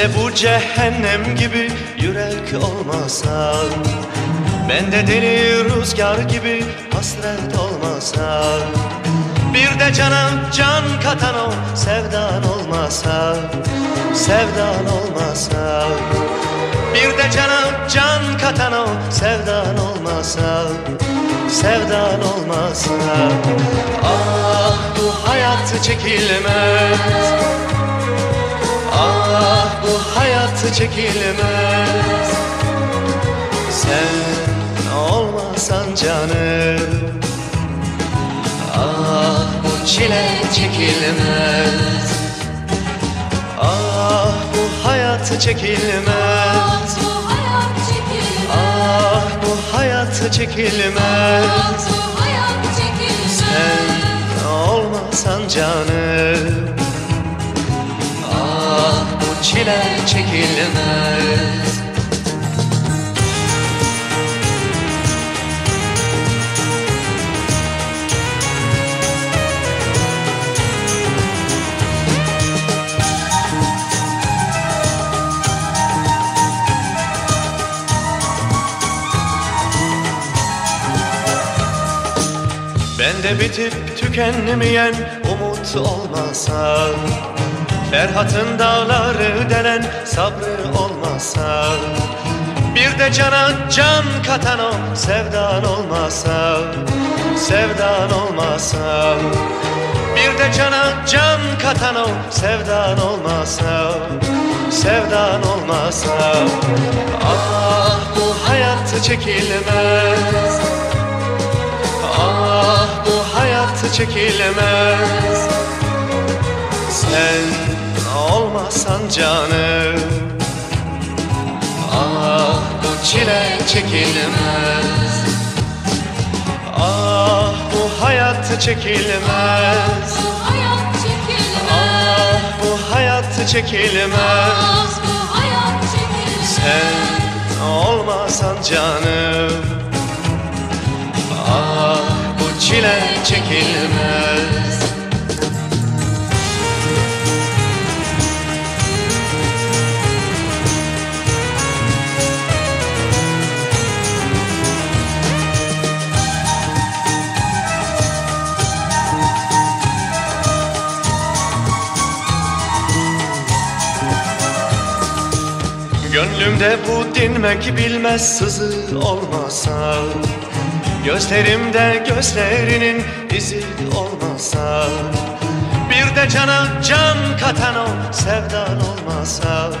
de bu cehennem gibi yürek olmasa Ben de deli rüzgar gibi hasret olmasa Bir de cana can katan o sevdan olmasa Sevdan olmasa Bir de cana can katan o sevdan olmasa Sevdan olmasa Ah bu hayat çekilmez bu hayat çekilmez. Sen olmasan canım Ah bu çile çekilmez. Ah bu hayat çekilmez. Bu hayat çekilmez. Ah bu hayat çekilmez. Sen olmasan canım Ah çile çekilmez. Ben de bitip tükenmeyen umut olmasa Ferhat'ın dağları delen sabrı olmasa Bir de cana can katan o sevdan olmasa Sevdan olmasa. Bir de cana can katan o sevdan olmasa Sevdan olmasa. Ah bu hayat çekilmez. Ah bu hayat çekilmez. Sen olmasan canım. Ah bu çile çekilmez. Ah bu hayat çekilmez. Ah Bu hayat çekilmez. Sen olmasan canım. Ah bu çile çekilmez Gönlümde bu dinmek bilmez sızı olmasa. Gözlerimde gözlerinin izi olmasa. Bir de cana can katan o sevdan olmasa.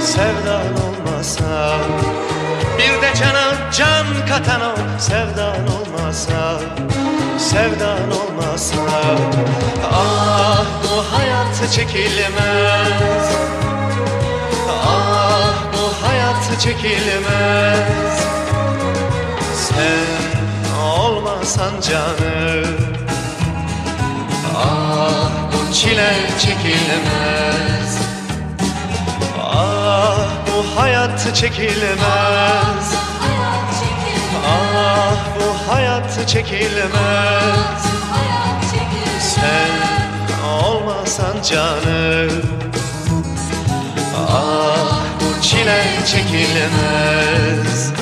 Sevdan olmasa. Bir de cana can katan o sevdan olmasa. Sevdan olmasa. Ah bu hayat çekilmez çekilmez. Sen olmasan canım. Ah bu çile çekilmez. Ah bu hayat çekilmez. Ah Bu hayat çekilmez. Sen olmasan canım çekilemez